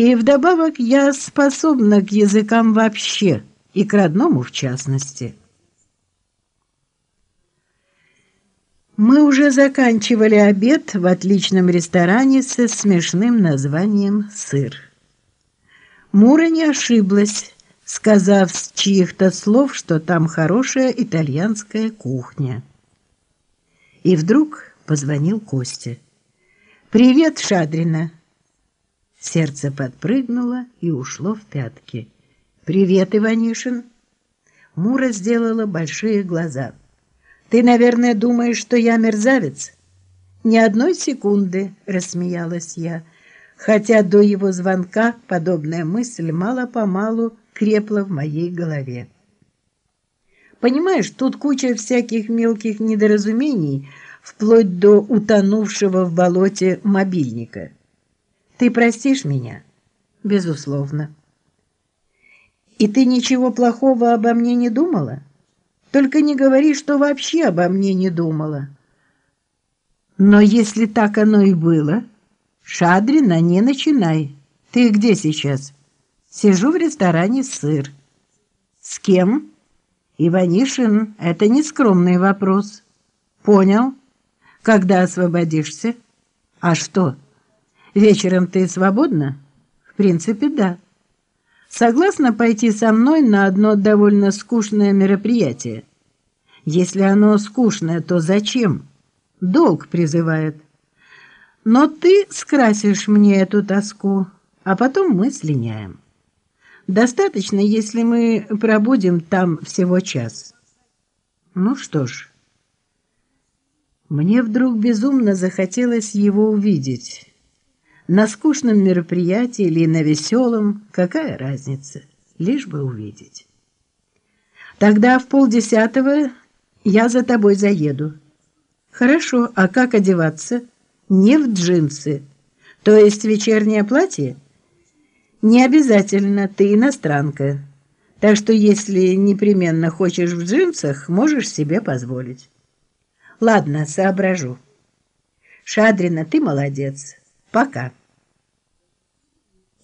И вдобавок я способна к языкам вообще, и к родному в частности. Мы уже заканчивали обед в отличном ресторане со смешным названием «Сыр». Мура не ошиблась, сказав с чьих-то слов, что там хорошая итальянская кухня. И вдруг позвонил Костя. «Привет, Шадрина!» Сердце подпрыгнуло и ушло в пятки. «Привет, Иванишин!» Мура сделала большие глаза. «Ты, наверное, думаешь, что я мерзавец?» «Ни одной секунды», — рассмеялась я, хотя до его звонка подобная мысль мало-помалу крепла в моей голове. «Понимаешь, тут куча всяких мелких недоразумений, вплоть до утонувшего в болоте мобильника». Ты простишь меня? Безусловно. И ты ничего плохого обо мне не думала? Только не говори, что вообще обо мне не думала. Но если так оно и было, Шадрина, не начинай. Ты где сейчас? Сижу в ресторане «Сыр». С кем? Иванишин, это не скромный вопрос. Понял. Когда освободишься? А что? Вечером ты свободна? В принципе, да. Согласна пойти со мной на одно довольно скучное мероприятие? Если оно скучное, то зачем? Долг призывает. Но ты скрасишь мне эту тоску, а потом мы слиняем. Достаточно, если мы пробудем там всего час. Ну что ж, мне вдруг безумно захотелось его увидеть». На скучном мероприятии или на веселом, какая разница, лишь бы увидеть. Тогда в полдесятого я за тобой заеду. Хорошо, а как одеваться? Не в джинсы. То есть вечернее платье? Не обязательно, ты иностранка. Так что если непременно хочешь в джинсах, можешь себе позволить. Ладно, соображу. Шадрина, ты молодец. Пока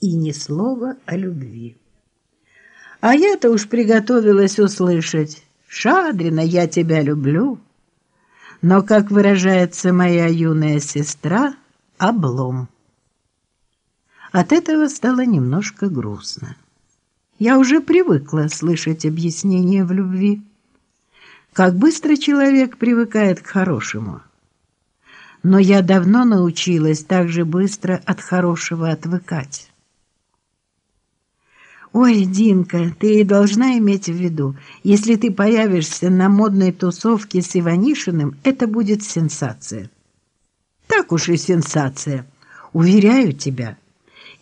и ни слова о любви. А я-то уж приготовилась услышать «Шадрина, я тебя люблю». Но, как выражается моя юная сестра, облом. От этого стало немножко грустно. Я уже привыкла слышать объяснения в любви. Как быстро человек привыкает к хорошему. Но я давно научилась так же быстро от хорошего отвыкать. «Ой, Динка, ты должна иметь в виду, если ты появишься на модной тусовке с Иванишиным, это будет сенсация». «Так уж и сенсация, уверяю тебя.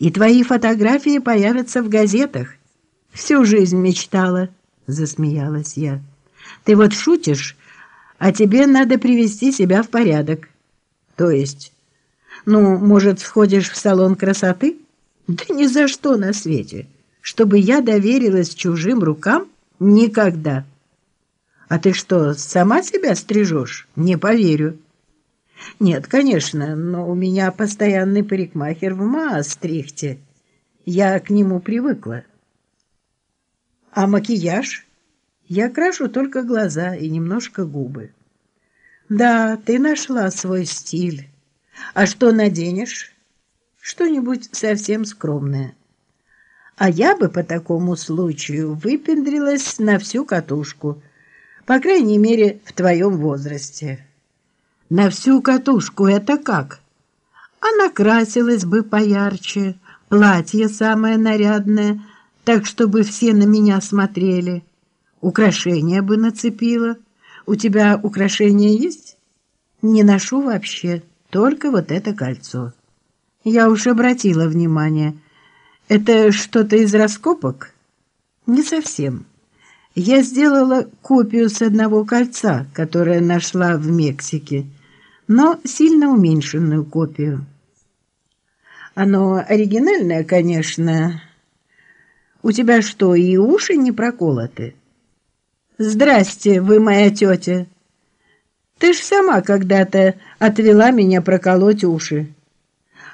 И твои фотографии появятся в газетах. Всю жизнь мечтала», — засмеялась я. «Ты вот шутишь, а тебе надо привести себя в порядок». «То есть, ну, может, сходишь в салон красоты?» «Да ни за что на свете» чтобы я доверилась чужим рукам? Никогда. А ты что, сама себя стрижешь? Не поверю. Нет, конечно, но у меня постоянный парикмахер в Маастрихте. Я к нему привыкла. А макияж? Я крашу только глаза и немножко губы. Да, ты нашла свой стиль. А что наденешь? Что-нибудь совсем скромное. А я бы по такому случаю выпендрилась на всю катушку, по крайней мере, в твоем возрасте. На всю катушку это как? А накрасилась бы поярче, платье самое нарядное, так, чтобы все на меня смотрели. Украшения бы нацепила. У тебя украшения есть? Не ношу вообще, только вот это кольцо. Я уж обратила внимание — это что-то из раскопок? Не совсем. Я сделала копию с одного кольца, которое нашла в Мексике, но сильно уменьшенную копию. Оно оригинальное, конечно. У тебя что, и уши не проколоты? Здрасте, вы моя тетя. Ты ж сама когда-то отвела меня проколоть уши.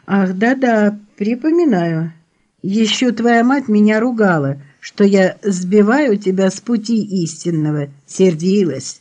Ах, да-да, припоминаю. Еще твоя мать меня ругала, что я сбиваю тебя с пути истинного, сердилась.